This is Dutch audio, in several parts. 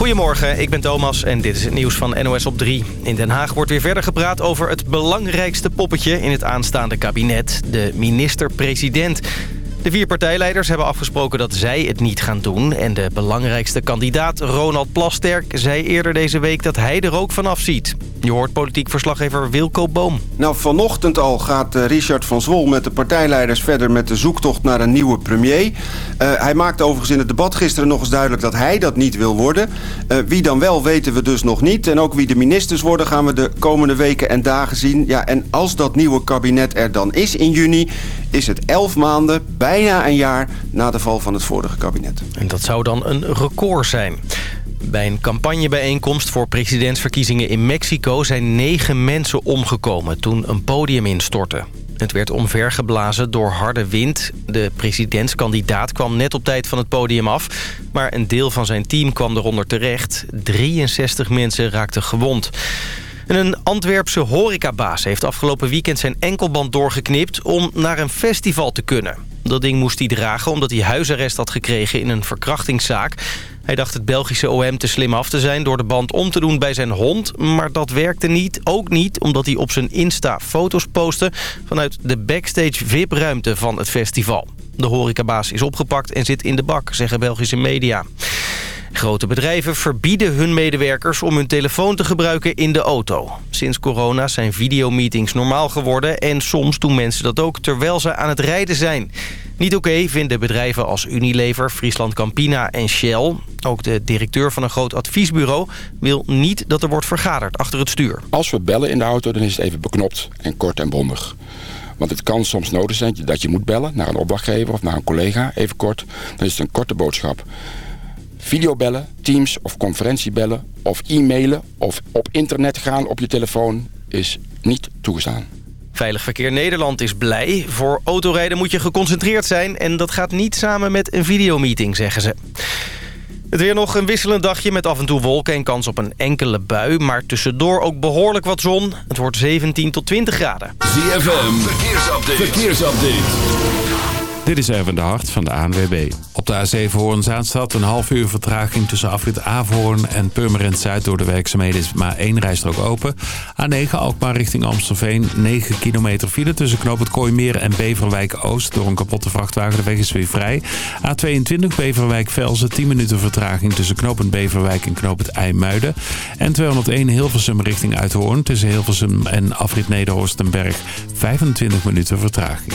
Goedemorgen, ik ben Thomas en dit is het nieuws van NOS op 3. In Den Haag wordt weer verder gepraat over het belangrijkste poppetje in het aanstaande kabinet. De minister-president. De vier partijleiders hebben afgesproken dat zij het niet gaan doen. En de belangrijkste kandidaat, Ronald Plasterk, zei eerder deze week dat hij er ook vanaf ziet. Je hoort politiek verslaggever Wilco Boom. Nou, vanochtend al gaat eh, Richard van Zwol met de partijleiders verder met de zoektocht naar een nieuwe premier. Uh, hij maakte overigens in het debat gisteren nog eens duidelijk dat hij dat niet wil worden. Uh, wie dan wel weten we dus nog niet. En ook wie de ministers worden gaan we de komende weken en dagen zien. Ja, en als dat nieuwe kabinet er dan is in juni, is het elf maanden, bijna een jaar na de val van het vorige kabinet. En dat zou dan een record zijn. Bij een campagnebijeenkomst voor presidentsverkiezingen in Mexico... zijn negen mensen omgekomen toen een podium instortte. Het werd omvergeblazen door harde wind. De presidentskandidaat kwam net op tijd van het podium af... maar een deel van zijn team kwam eronder terecht. 63 mensen raakten gewond. En een Antwerpse horecabaas heeft afgelopen weekend zijn enkelband doorgeknipt... om naar een festival te kunnen. Dat ding moest hij dragen omdat hij huisarrest had gekregen in een verkrachtingszaak. Hij dacht het Belgische OM te slim af te zijn door de band om te doen bij zijn hond. Maar dat werkte niet, ook niet omdat hij op zijn Insta foto's postte... vanuit de backstage VIP-ruimte van het festival. De horecabaas is opgepakt en zit in de bak, zeggen Belgische media. Grote bedrijven verbieden hun medewerkers om hun telefoon te gebruiken in de auto. Sinds corona zijn videomeetings normaal geworden... en soms doen mensen dat ook terwijl ze aan het rijden zijn. Niet oké vinden bedrijven als Unilever, Friesland Campina en Shell. Ook de directeur van een groot adviesbureau wil niet dat er wordt vergaderd achter het stuur. Als we bellen in de auto, dan is het even beknopt en kort en bondig. Want het kan soms nodig zijn dat je moet bellen naar een opdrachtgever of naar een collega, even kort. Dan is het een korte boodschap. Videobellen, Teams of conferentiebellen of e-mailen of op internet gaan op je telefoon is niet toegestaan. Veilig Verkeer Nederland is blij. Voor autorijden moet je geconcentreerd zijn en dat gaat niet samen met een videomeeting, zeggen ze. Het weer nog een wisselend dagje met af en toe wolken en kans op een enkele bui. Maar tussendoor ook behoorlijk wat zon. Het wordt 17 tot 20 graden. ZFM, verkeersupdate. verkeersupdate. Dit is even de hart van de ANWB. Op de A7 Hoorn-Zaanstad een half uur vertraging tussen afrit Averhoorn en Purmerend Zuid. Door de werkzaamheden maar één rijstrook open. A9 Alkmaar richting Amstelveen. 9 kilometer file tussen Knoop het Kooimeer en Beverwijk Oost. Door een kapotte vrachtwagen. De weg is weer vrij. A22 Beverwijk-Velzen. 10 minuten vertraging tussen Knoop Beverwijk en Knoop het IJmuiden. En 201 Hilversum richting Uithoorn. Tussen Hilversum en afrit Nederhorstenberg. 25 minuten vertraging.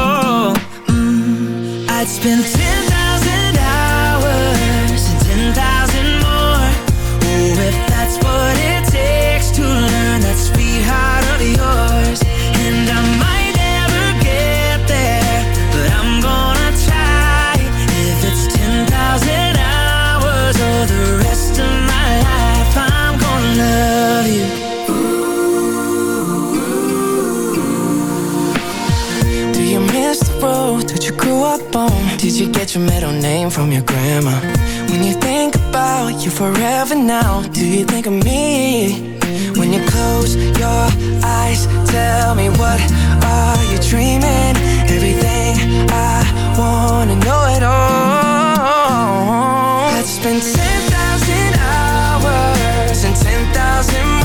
I'd spend 10 you get your middle name from your grandma? When you think about you forever now, do you think of me? When you close your eyes, tell me what are you dreaming? Everything I wanna know it all. Let's spend 10,000 hours and 10,000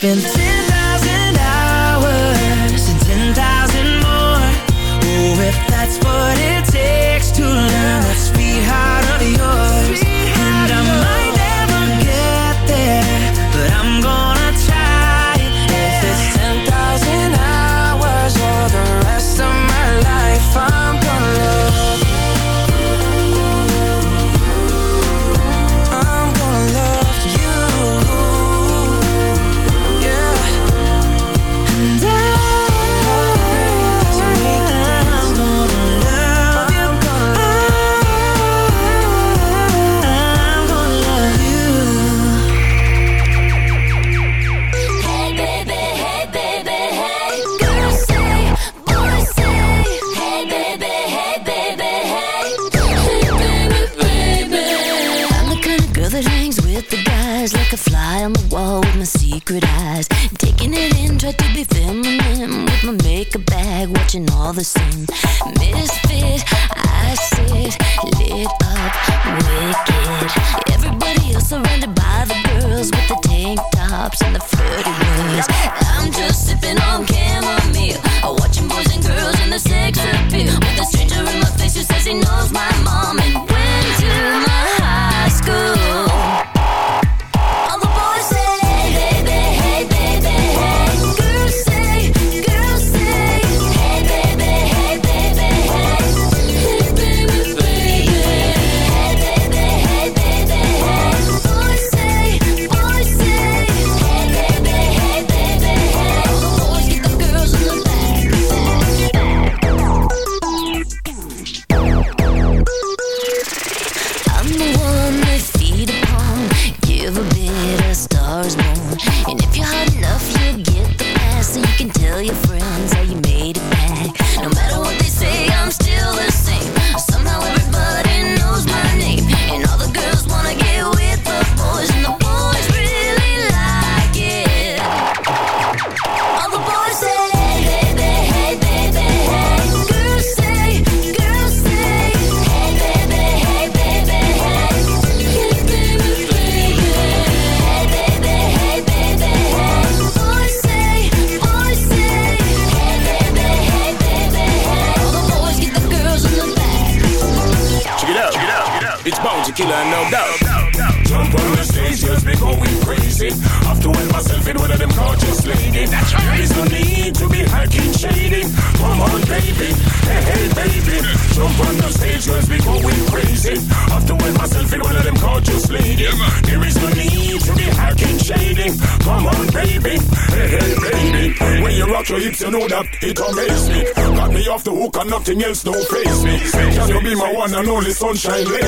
been nothing else don't face me. Can you be my one and only sunshine lady?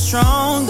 strong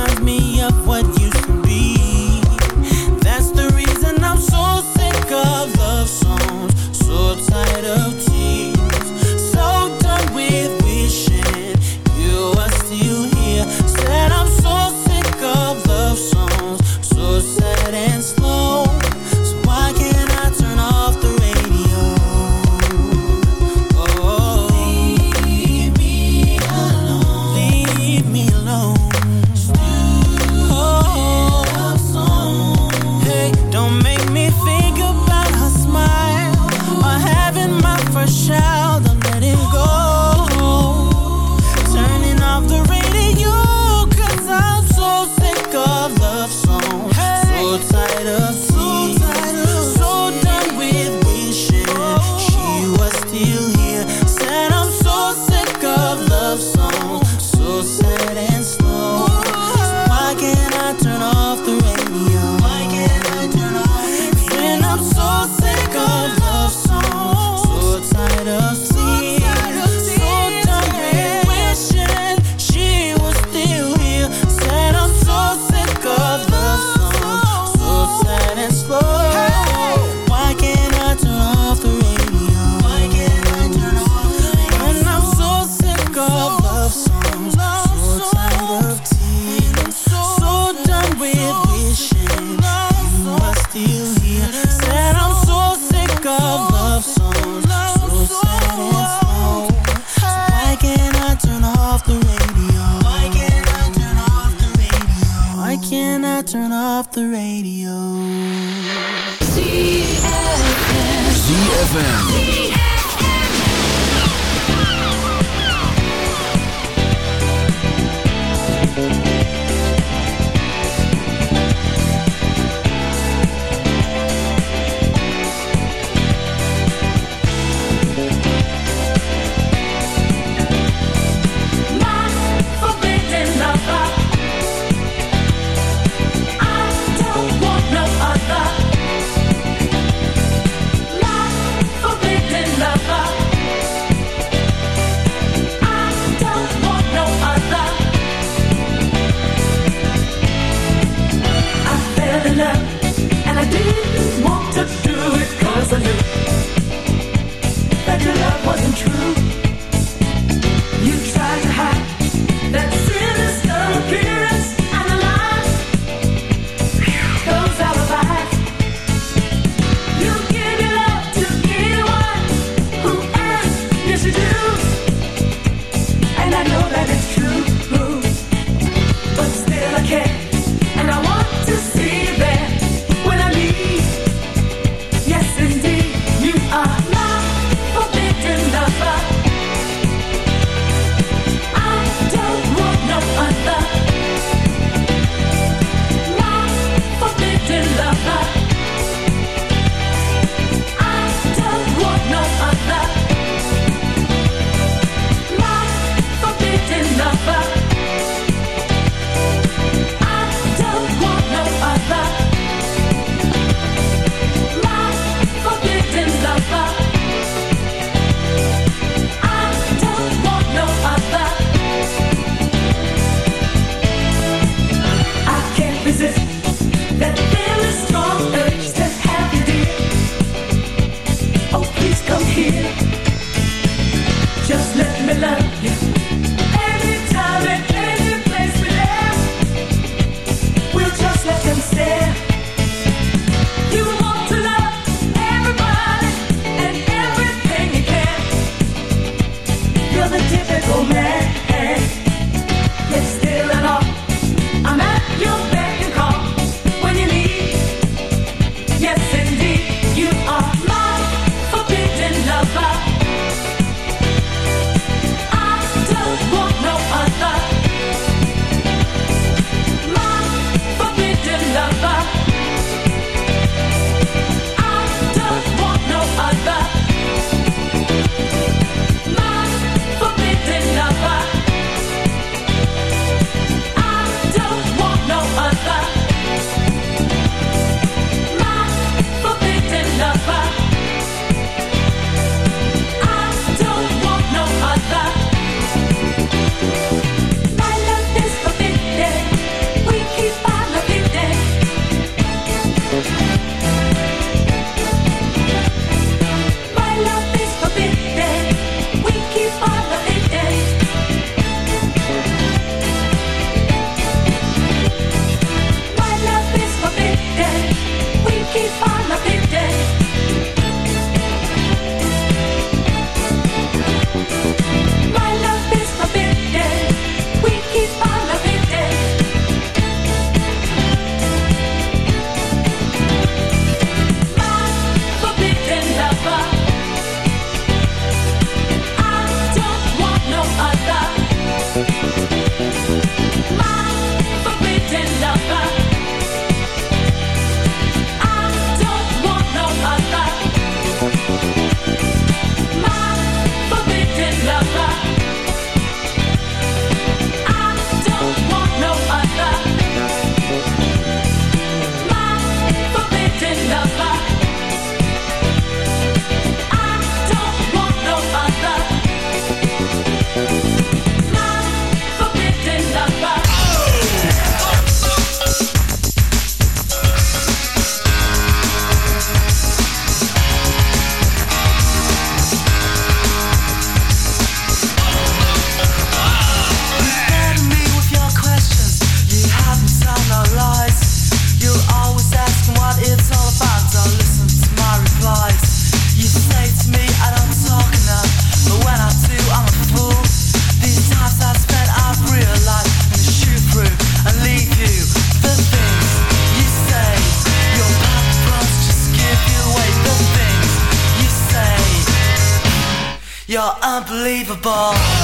unbelievable.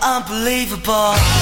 unbelievable.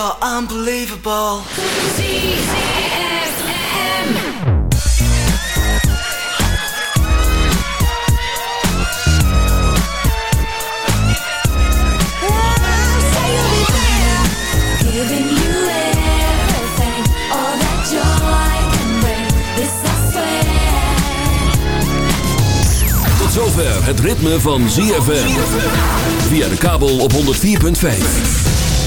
you're unbelievable. ZZFM. zover het ritme van ZFM. Via de kabel op 104.5.